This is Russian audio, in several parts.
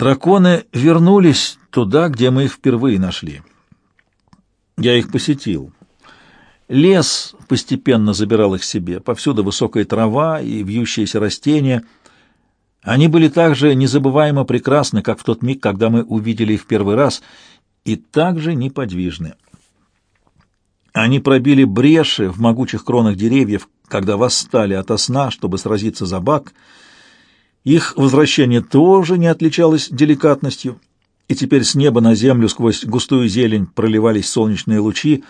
Драконы вернулись туда, где мы их впервые нашли. Я их посетил. Лес постепенно забирал их себе, повсюду высокая трава и вьющиеся растения. Они были так же незабываемо прекрасны, как в тот миг, когда мы увидели их в первый раз, и так же неподвижны. Они пробили бреши в могучих кронах деревьев, когда восстали ото сна, чтобы сразиться за бак. Их возвращение тоже не отличалось деликатностью, и теперь с неба на землю сквозь густую зелень проливались солнечные лучи,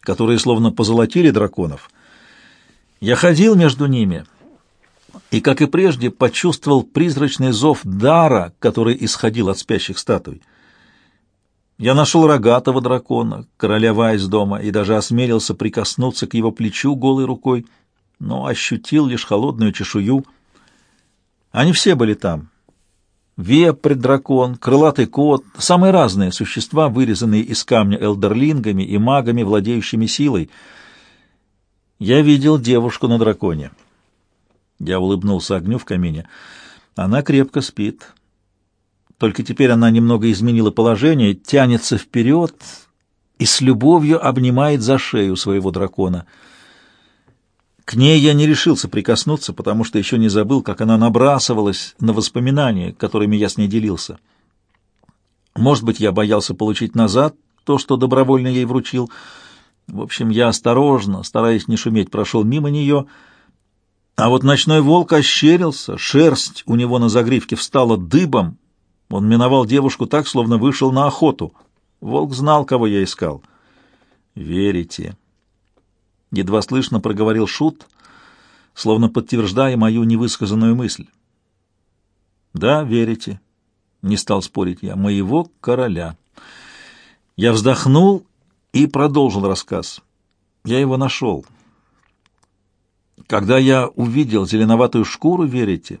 которые словно позолотили драконов. Я ходил между ними и, как и прежде, почувствовал призрачный зов дара, который исходил от спящих статуй. Я нашел рогатого дракона, короля дома, и даже осмелился прикоснуться к его плечу голой рукой, но ощутил лишь холодную чешую. Они все были там. Вепрь-дракон, крылатый кот, самые разные существа, вырезанные из камня элдерлингами и магами, владеющими силой. Я видел девушку на драконе. Я улыбнулся огню в камине. Она крепко спит. Только теперь она немного изменила положение, тянется вперед и с любовью обнимает за шею своего дракона — к ней я не решился прикоснуться, потому что еще не забыл, как она набрасывалась на воспоминания, которыми я с ней делился. Может быть, я боялся получить назад то, что добровольно ей вручил. В общем, я осторожно, стараясь не шуметь, прошел мимо нее, а вот ночной волк ощерился, шерсть у него на загривке встала дыбом. Он миновал девушку так, словно вышел на охоту. Волк знал, кого я искал. «Верите?» Едва слышно проговорил Шут, словно подтверждая мою невысказанную мысль. «Да, верите», — не стал спорить я, — «моего короля». Я вздохнул и продолжил рассказ. Я его нашел. Когда я увидел зеленоватую шкуру, верите,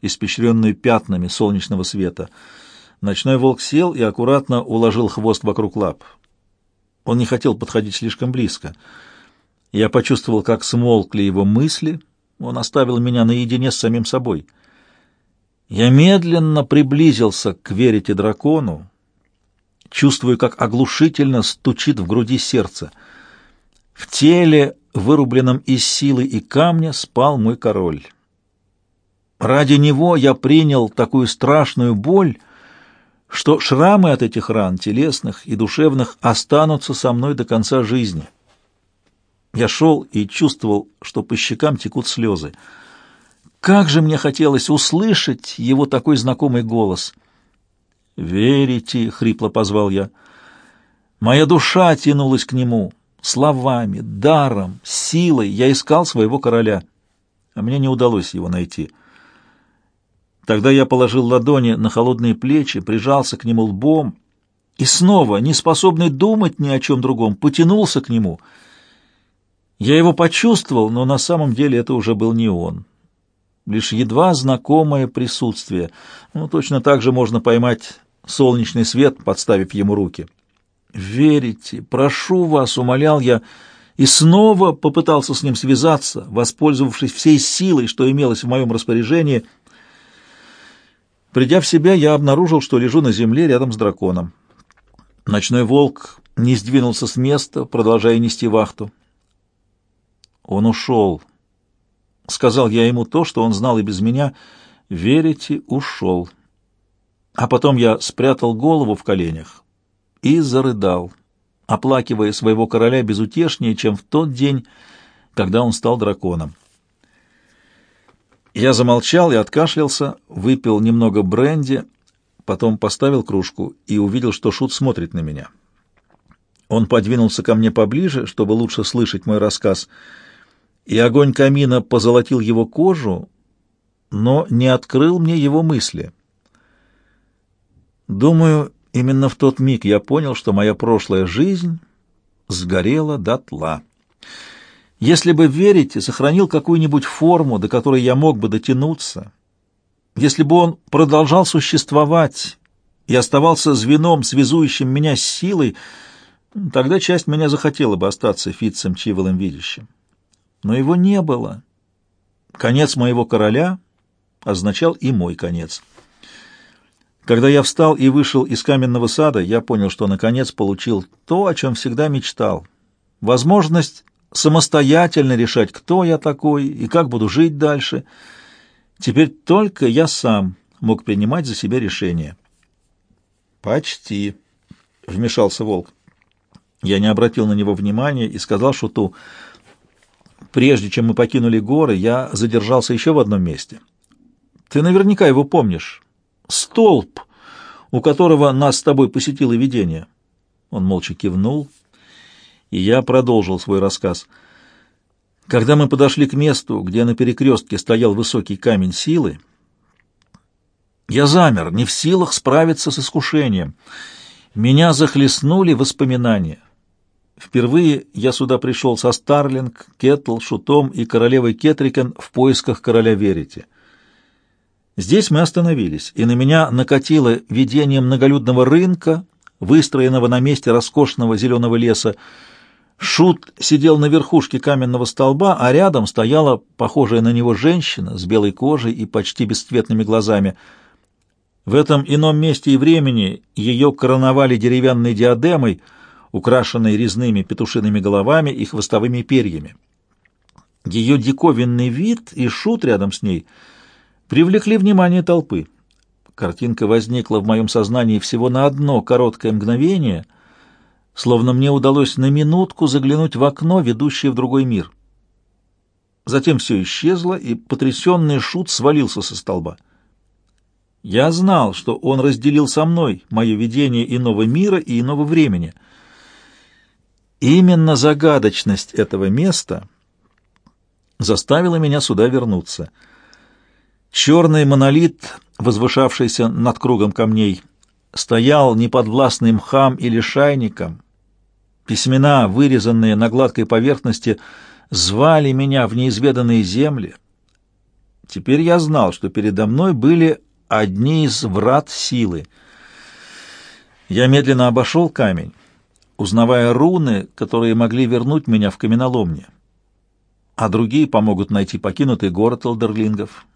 испещренную пятнами солнечного света, ночной волк сел и аккуратно уложил хвост вокруг лап. Он не хотел подходить слишком близко — я почувствовал, как смолкли его мысли. Он оставил меня наедине с самим собой. Я медленно приблизился к верите дракону, чувствуя, как оглушительно стучит в груди сердце. В теле, вырубленном из силы и камня, спал мой король. Ради него я принял такую страшную боль, что шрамы от этих ран, телесных и душевных, останутся со мной до конца жизни. Я шел и чувствовал, что по щекам текут слезы. Как же мне хотелось услышать его такой знакомый голос. «Верите?» — хрипло позвал я. Моя душа тянулась к нему. Словами, даром, силой я искал своего короля, а мне не удалось его найти. Тогда я положил ладони на холодные плечи, прижался к нему лбом и снова, не способный думать ни о чем другом, потянулся к нему — я его почувствовал, но на самом деле это уже был не он. Лишь едва знакомое присутствие. Ну, точно так же можно поймать солнечный свет, подставив ему руки. «Верите, прошу вас», — умолял я, и снова попытался с ним связаться, воспользовавшись всей силой, что имелось в моем распоряжении. Придя в себя, я обнаружил, что лежу на земле рядом с драконом. Ночной волк не сдвинулся с места, продолжая нести вахту. Он ушел. Сказал я ему то, что он знал и без меня. Верите, ушел. А потом я спрятал голову в коленях и зарыдал, оплакивая своего короля безутешнее, чем в тот день, когда он стал драконом. Я замолчал и откашлялся, выпил немного бренди, потом поставил кружку и увидел, что Шут смотрит на меня. Он подвинулся ко мне поближе, чтобы лучше слышать мой рассказ — и огонь камина позолотил его кожу, но не открыл мне его мысли. Думаю, именно в тот миг я понял, что моя прошлая жизнь сгорела дотла. Если бы верить, сохранил какую-нибудь форму, до которой я мог бы дотянуться, если бы он продолжал существовать и оставался звеном, связующим меня с силой, тогда часть меня захотела бы остаться Фитцем Чиволом видящим но его не было. Конец моего короля означал и мой конец. Когда я встал и вышел из каменного сада, я понял, что наконец получил то, о чем всегда мечтал. Возможность самостоятельно решать, кто я такой и как буду жить дальше. Теперь только я сам мог принимать за себя решение. «Почти», — вмешался волк. Я не обратил на него внимания и сказал Шуту, «Прежде чем мы покинули горы, я задержался еще в одном месте. Ты наверняка его помнишь. Столб, у которого нас с тобой посетило видение». Он молча кивнул, и я продолжил свой рассказ. Когда мы подошли к месту, где на перекрестке стоял высокий камень силы, я замер, не в силах справиться с искушением. Меня захлестнули воспоминания. Впервые я сюда пришел со Старлинг, Кетл, Шутом и королевой Кетрикен в поисках короля Верите. Здесь мы остановились, и на меня накатило видение многолюдного рынка, выстроенного на месте роскошного зеленого леса. Шут сидел на верхушке каменного столба, а рядом стояла похожая на него женщина с белой кожей и почти бесцветными глазами. В этом ином месте и времени ее короновали деревянной диадемой — украшенной резными петушиными головами и хвостовыми перьями. Ее диковинный вид и шут рядом с ней привлекли внимание толпы. Картинка возникла в моем сознании всего на одно короткое мгновение, словно мне удалось на минутку заглянуть в окно, ведущее в другой мир. Затем все исчезло, и потрясенный шут свалился со столба. Я знал, что он разделил со мной мое видение иного мира и иного времени — Именно загадочность этого места заставила меня сюда вернуться. Черный монолит, возвышавшийся над кругом камней, стоял неподвластный мхам или шайником. Письмена, вырезанные на гладкой поверхности, звали меня в неизведанные земли. Теперь я знал, что передо мной были одни из врат силы. Я медленно обошел камень узнавая руны, которые могли вернуть меня в каменоломне, а другие помогут найти покинутый город Элдерлингов.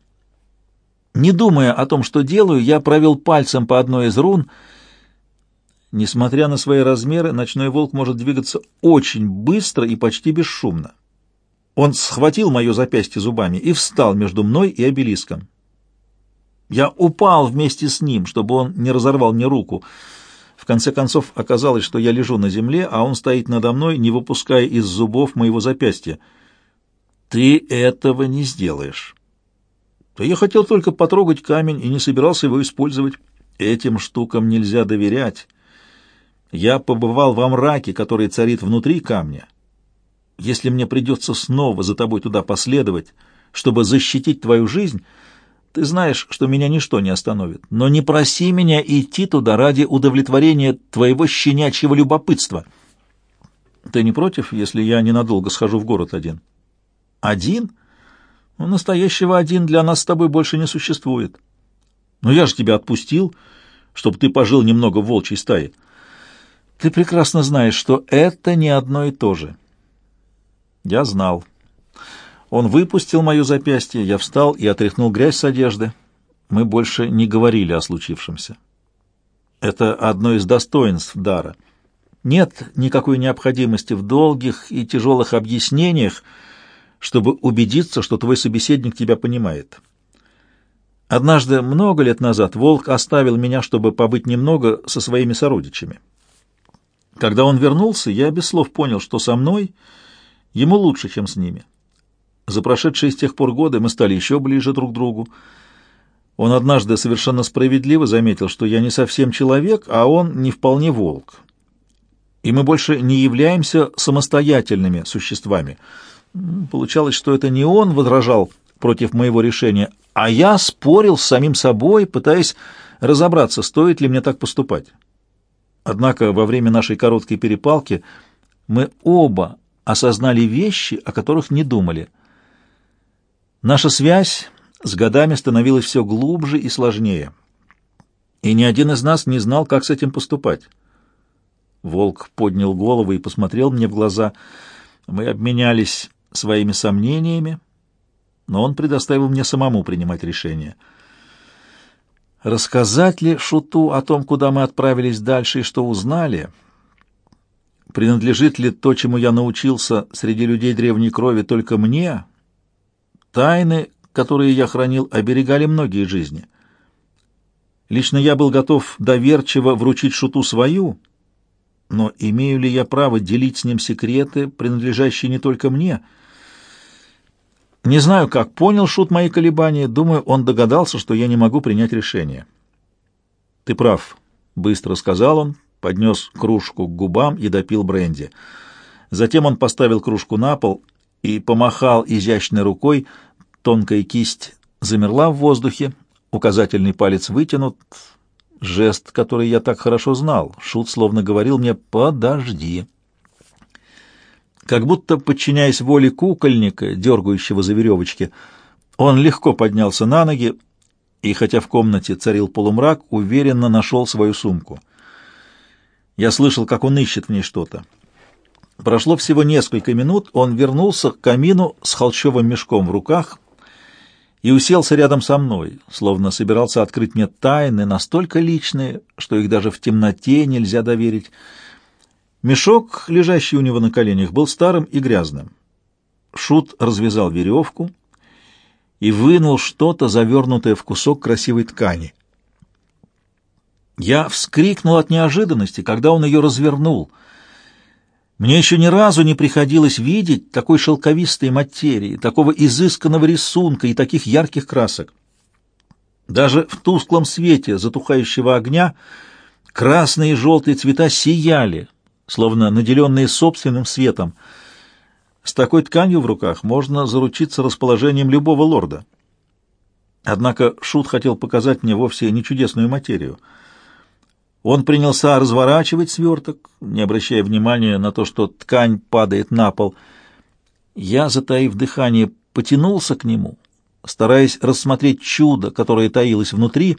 Не думая о том, что делаю, я провел пальцем по одной из рун. Несмотря на свои размеры, ночной волк может двигаться очень быстро и почти бесшумно. Он схватил мое запястье зубами и встал между мной и обелиском. Я упал вместе с ним, чтобы он не разорвал мне руку — конце концов оказалось, что я лежу на земле, а он стоит надо мной, не выпуская из зубов моего запястья. «Ты этого не сделаешь». «Да я хотел только потрогать камень и не собирался его использовать. Этим штукам нельзя доверять. Я побывал во мраке, который царит внутри камня. Если мне придется снова за тобой туда последовать, чтобы защитить твою жизнь...» Ты знаешь, что меня ничто не остановит, но не проси меня идти туда ради удовлетворения твоего щенячьего любопытства. Ты не против, если я ненадолго схожу в город один? Один? Ну, настоящего один для нас с тобой больше не существует. Но я же тебя отпустил, чтобы ты пожил немного в волчьей стае. Ты прекрасно знаешь, что это не одно и то же. Я знал. Он выпустил мое запястье, я встал и отряхнул грязь с одежды. Мы больше не говорили о случившемся. Это одно из достоинств дара. Нет никакой необходимости в долгих и тяжелых объяснениях, чтобы убедиться, что твой собеседник тебя понимает. Однажды, много лет назад, волк оставил меня, чтобы побыть немного со своими сородичами. Когда он вернулся, я без слов понял, что со мной ему лучше, чем с ними. За прошедшие с тех пор годы мы стали еще ближе друг к другу. Он однажды совершенно справедливо заметил, что я не совсем человек, а он не вполне волк. И мы больше не являемся самостоятельными существами. Получалось, что это не он возражал против моего решения, а я спорил с самим собой, пытаясь разобраться, стоит ли мне так поступать. Однако во время нашей короткой перепалки мы оба осознали вещи, о которых не думали — Наша связь с годами становилась все глубже и сложнее, и ни один из нас не знал, как с этим поступать. Волк поднял голову и посмотрел мне в глаза. Мы обменялись своими сомнениями, но он предоставил мне самому принимать решение. Рассказать ли Шуту о том, куда мы отправились дальше и что узнали? Принадлежит ли то, чему я научился среди людей древней крови, только мне? Тайны, которые я хранил, оберегали многие жизни. Лично я был готов доверчиво вручить Шуту свою, но имею ли я право делить с ним секреты, принадлежащие не только мне — не знаю, как понял Шут мои колебания. Думаю, он догадался, что я не могу принять решение. «Ты прав», — быстро сказал он, поднес кружку к губам и допил бренди. Затем он поставил кружку на пол и помахал изящной рукой. Тонкая кисть замерла в воздухе, указательный палец вытянут. Жест, который я так хорошо знал. Шут словно говорил мне «подожди». Как будто, подчиняясь воле кукольника, дергающего за веревочки, он легко поднялся на ноги и, хотя в комнате царил полумрак, уверенно нашел свою сумку. Я слышал, как он ищет в ней что-то. Прошло всего несколько минут, он вернулся к камину с холщовым мешком в руках и уселся рядом со мной, словно собирался открыть мне тайны настолько личные, что их даже в темноте нельзя доверить. Мешок, лежащий у него на коленях, был старым и грязным. Шут развязал веревку и вынул что-то, завернутое в кусок красивой ткани. Я вскрикнул от неожиданности, когда он ее развернул. Мне еще ни разу не приходилось видеть такой шелковистой материи, такого изысканного рисунка и таких ярких красок. Даже в тусклом свете затухающего огня красные и желтые цвета сияли, словно наделенные собственным светом. С такой тканью в руках можно заручиться расположением любого лорда. Однако Шут хотел показать мне вовсе не чудесную материю. Он принялся разворачивать сверток, не обращая внимания на то, что ткань падает на пол. Я, затаив дыхание, потянулся к нему, стараясь рассмотреть чудо, которое таилось внутри,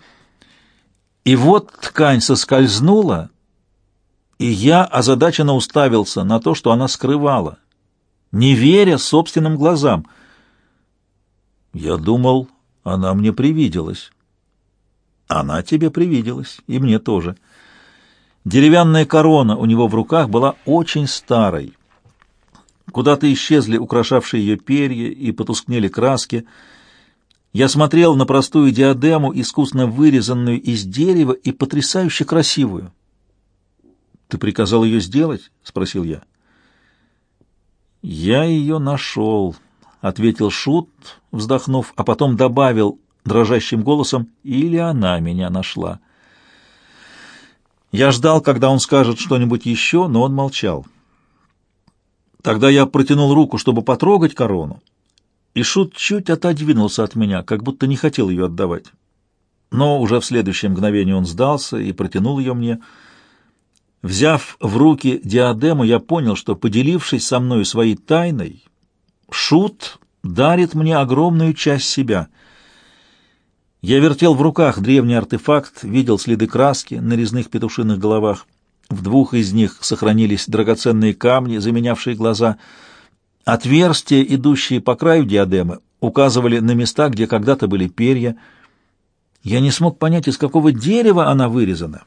и вот ткань соскользнула, и я озадаченно уставился на то, что она скрывала, не веря собственным глазам. Я думал, она мне привиделась. Она тебе привиделась, и мне тоже. Деревянная корона у него в руках была очень старой. Куда-то исчезли украшавшие ее перья и потускнели краски. Я смотрел на простую диадему, искусно вырезанную из дерева и потрясающе красивую. «Ты приказал ее сделать?» — спросил я. «Я ее нашел», — ответил Шут, вздохнув, а потом добавил дрожащим голосом, «или она меня нашла». Я ждал, когда он скажет что-нибудь еще, но он молчал. Тогда я протянул руку, чтобы потрогать корону, и Шут чуть отодвинулся от меня, как будто не хотел ее отдавать. Но уже в следующее мгновение он сдался и протянул ее мне — Взяв в руки диадему, я понял, что, поделившись со мной своей тайной, Шут дарит мне огромную часть себя. Я вертел в руках древний артефакт, видел следы краски на резных петушиных головах. В двух из них сохранились драгоценные камни, заменявшие глаза. Отверстия, идущие по краю диадемы, указывали на места, где когда-то были перья. Я не смог понять, из какого дерева она вырезана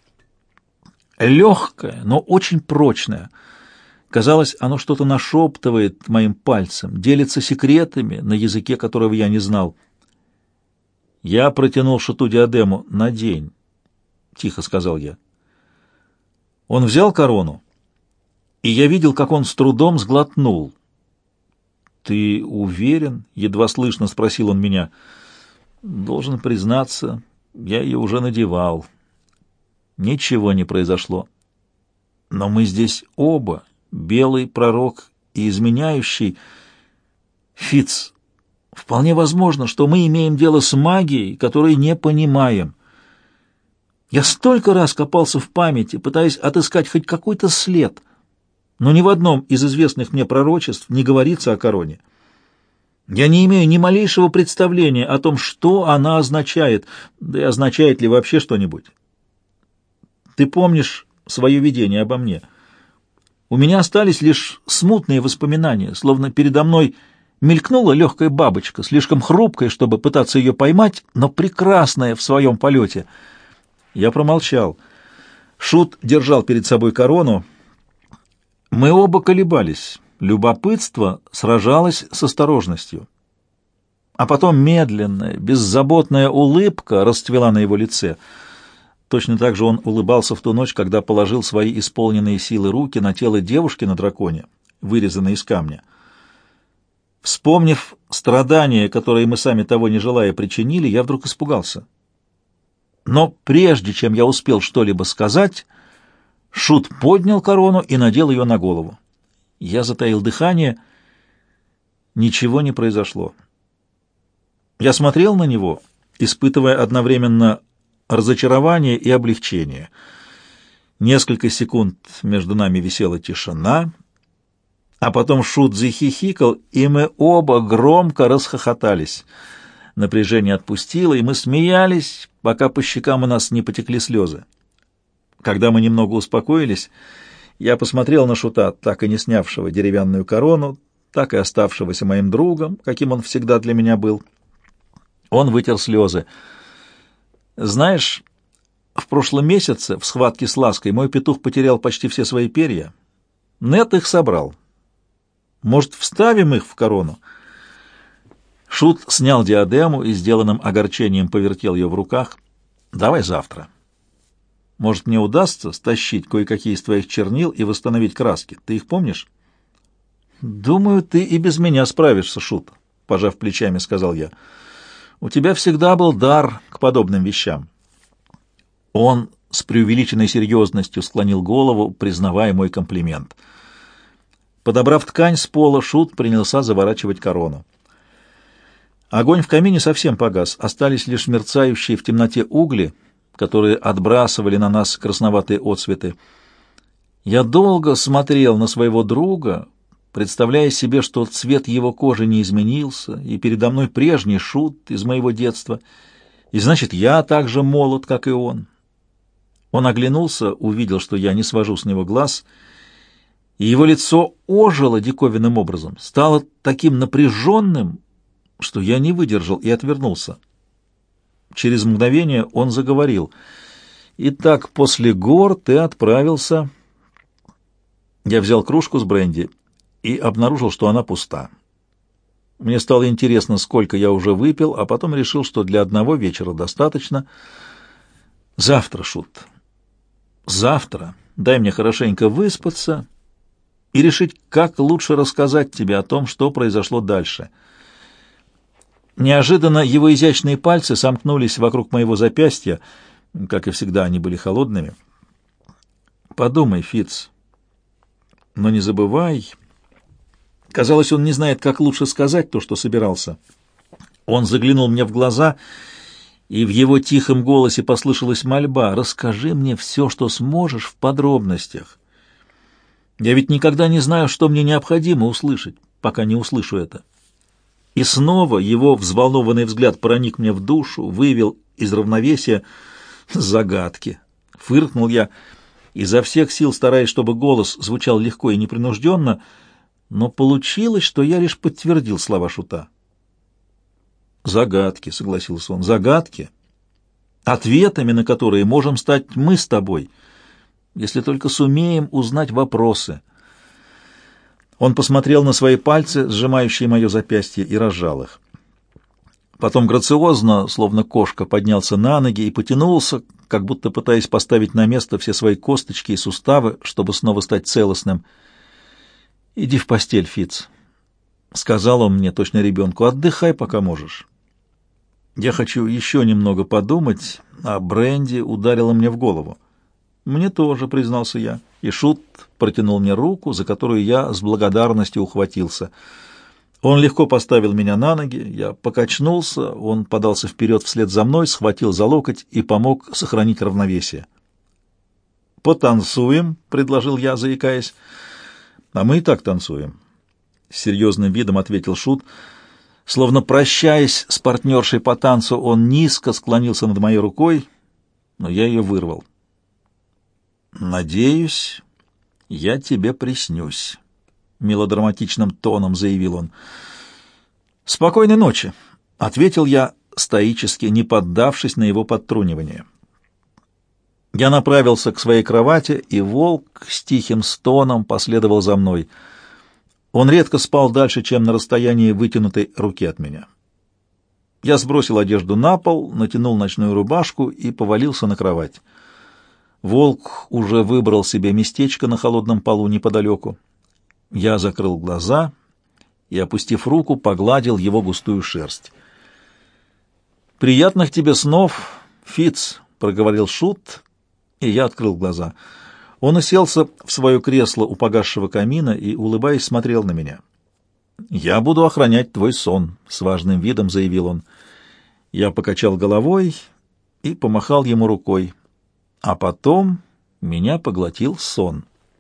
легкое, но очень прочное. Казалось, оно что-то нашептывает моим пальцем, делится секретами на языке, которого я не знал. Я протянул шуту диадему на день, — тихо сказал я. Он взял корону, и я видел, как он с трудом сглотнул. «Ты уверен?» — едва слышно спросил он меня. «Должен признаться, я ее уже надевал». Ничего не произошло. Но мы здесь оба, белый пророк и изменяющий. Фиц, вполне возможно, что мы имеем дело с магией, которой не понимаем. Я столько раз копался в памяти, пытаясь отыскать хоть какой-то след, но ни в одном из известных мне пророчеств не говорится о короне. Я не имею ни малейшего представления о том, что она означает, да и означает ли вообще что-нибудь. Ты помнишь свое видение обо мне? У меня остались лишь смутные воспоминания, словно передо мной Мелькнула легкая бабочка, слишком хрупкая, чтобы пытаться ее поймать, но прекрасная в своем полете. Я промолчал. Шут держал перед собой корону. Мы оба колебались. Любопытство сражалось с осторожностью. А потом медленная, беззаботная улыбка расцвела на его лице. Точно так же он улыбался в ту ночь, когда положил свои исполненные силы руки на тело девушки на драконе, вырезанной из камня. Вспомнив страдания, которые мы сами того не желая причинили, я вдруг испугался. Но прежде чем я успел что-либо сказать, Шут поднял корону и надел ее на голову. Я затаил дыхание. Ничего не произошло. Я смотрел на него, испытывая одновременно разочарование и облегчение. Несколько секунд между нами висела тишина, а потом Шут захихикал, и мы оба громко расхохотались. Напряжение отпустило, и мы смеялись, пока по щекам у нас не потекли слезы. Когда мы немного успокоились, я посмотрел на Шута, так и не снявшего деревянную корону, так и оставшегося моим другом, каким он всегда для меня был. Он вытер слезы. «Знаешь, в прошлом месяце в схватке с Лаской мой петух потерял почти все свои перья. Нет их собрал. Может, вставим их в корону?» Шут снял диадему и сделанным огорчением повертел ее в руках. «Давай завтра». Может, мне удастся стащить кое-какие из твоих чернил и восстановить краски. Ты их помнишь? Думаю, ты и без меня справишься, Шут, пожав плечами, сказал я. У тебя всегда был дар к подобным вещам. Он с преувеличенной серьезностью склонил голову, признавая мой комплимент. Подобрав ткань с пола, Шут принялся заворачивать корону. Огонь в камине совсем погас, остались лишь мерцающие в темноте угли — которые отбрасывали на нас красноватые отсветы. Я долго смотрел на своего друга, представляя себе, что цвет его кожи не изменился, и передо мной прежний шут из моего детства, и значит, я так же молод, как и он. Он оглянулся, увидел, что я не свожу с него глаз, и его лицо ожило диковинным образом, стало таким напряженным, что я не выдержал и отвернулся. Через мгновение он заговорил. «Итак, после гор ты отправился...» Я взял кружку с бренди и обнаружил, что она пуста. Мне стало интересно, сколько я уже выпил, а потом решил, что для одного вечера достаточно. Завтра, Шут, завтра дай мне хорошенько выспаться и решить, как лучше рассказать тебе о том, что произошло дальше — Неожиданно его изящные пальцы сомкнулись вокруг моего запястья, как и всегда они были холодными. Подумай, Фиц, но не забывай. Казалось, он не знает, как лучше сказать то, что собирался. Он заглянул мне в глаза, и в его тихом голосе послышалась мольба: "Расскажи мне все, что сможешь в подробностях. Я ведь никогда не знаю, что мне необходимо услышать, пока не услышу это". И снова его взволнованный взгляд проник мне в душу, вывел из равновесия загадки. Фыркнул я, изо всех сил стараясь, чтобы голос звучал легко и непринужденно, но получилось, что я лишь подтвердил слова Шута. «Загадки», — согласился он, — «загадки, ответами на которые можем стать мы с тобой, если только сумеем узнать вопросы». Он посмотрел на свои пальцы, сжимающие мое запястье, и разжал их. Потом грациозно, словно кошка, поднялся на ноги и потянулся, как будто пытаясь поставить на место все свои косточки и суставы, чтобы снова стать целостным. «Иди в постель, Фиц», — сказал он мне, точно ребенку, — «отдыхай, пока можешь». Я хочу еще немного подумать, а Бренди ударила мне в голову. «Мне тоже», — признался я. И Шут протянул мне руку, за которую я с благодарностью ухватился. Он легко поставил меня на ноги, я покачнулся, он подался вперед вслед за мной, схватил за локоть и помог сохранить равновесие. «Потанцуем», — предложил я, заикаясь. «А мы и так танцуем», — с серьезным видом ответил Шут. Словно прощаясь с партнершей по танцу, он низко склонился над моей рукой, но я ее вырвал. «Надеюсь, я тебе приснюсь», — мелодраматичным тоном заявил он. «Спокойной ночи», — ответил я, стоически не поддавшись на его подтрунивание. Я направился к своей кровати, и волк с тихим стоном последовал за мной. Он редко спал дальше, чем на расстоянии вытянутой руки от меня. Я сбросил одежду на пол, натянул ночную рубашку и повалился на кровать. Волк уже выбрал себе местечко на холодном полу неподалеку. Я закрыл глаза и, опустив руку, погладил его густую шерсть. «Приятных тебе снов, Фиц, проговорил Шут, и я открыл глаза. Он уселся в свое кресло у погасшего камина и, улыбаясь, смотрел на меня. «Я буду охранять твой сон», — с важным видом заявил он. Я покачал головой и помахал ему рукой, а потом меня поглотил сон.